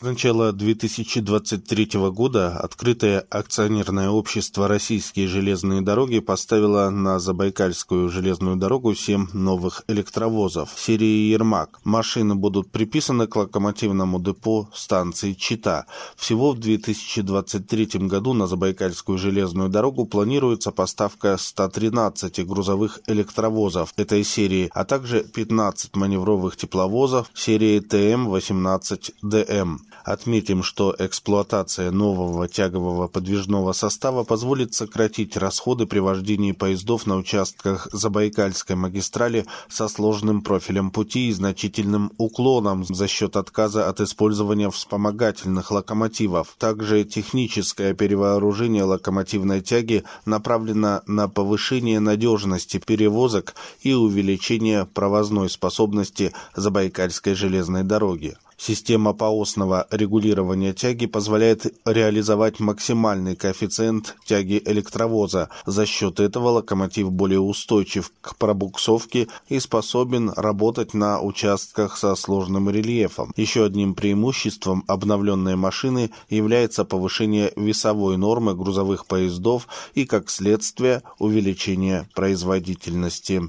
С начала 2023 года открытое акционерное общество «Российские железные дороги» поставило на Забайкальскую железную дорогу семь новых электровозов серии «Ермак». Машины будут приписаны к локомотивному депо станции «Чита». Всего в 2023 году на Забайкальскую железную дорогу планируется поставка 113 грузовых электровозов этой серии, а также 15 маневровых тепловозов серии ТЭМ-18ДМ. Отметим, что эксплуатация нового тягового подвижного состава позволит сократить расходы при вождении поездов на участках Забайкальской магистрали со сложным профилем пути и значительным уклоном за счет отказа от использования вспомогательных локомотивов. Также техническое перевооружение локомотивной тяги направлено на повышение надежности перевозок и увеличение провозной способности Забайкальской железной дороги. Система поосного регулирования тяги позволяет реализовать максимальный коэффициент тяги электровоза. За счет этого локомотив более устойчив к пробуксовке и способен работать на участках со сложным рельефом. Еще одним преимуществом обновленной машины является повышение весовой нормы грузовых поездов и, как следствие, увеличение производительности.